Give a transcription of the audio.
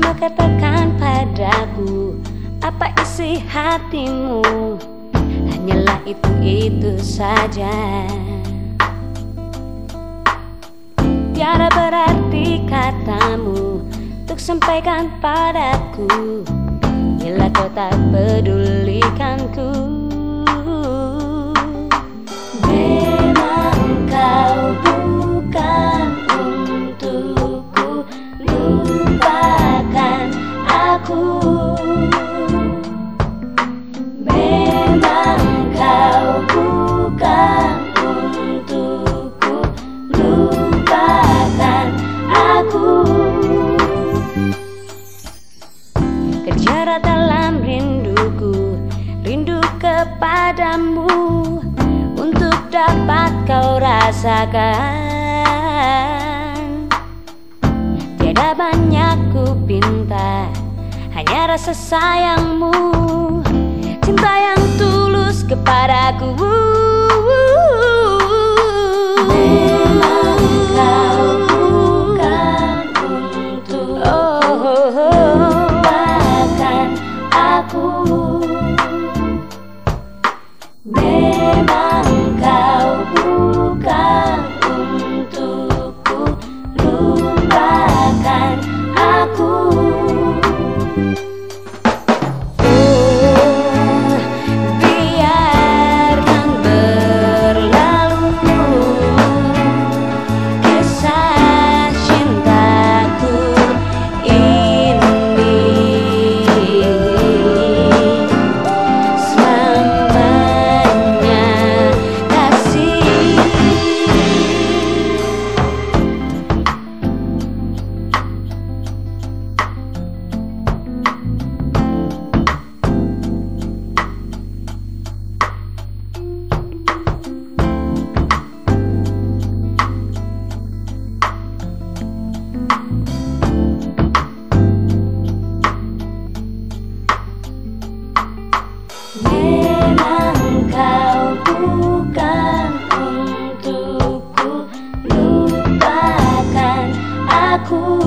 katakan padaku Apa isi hatimu? Hanyalah itu-itu saja. Tiada berarti katamu Untuk sampaikan padaku. Bila kau tak pedulikanku bicara dalam rinduku Rindu kepadamu. Untuk dapat kau rasakan. Tiada banyak ku pinta Hanya rasa sayangmu. Cinta yang tulus kepadaku. Hey aku. Memang kau bukan Oh.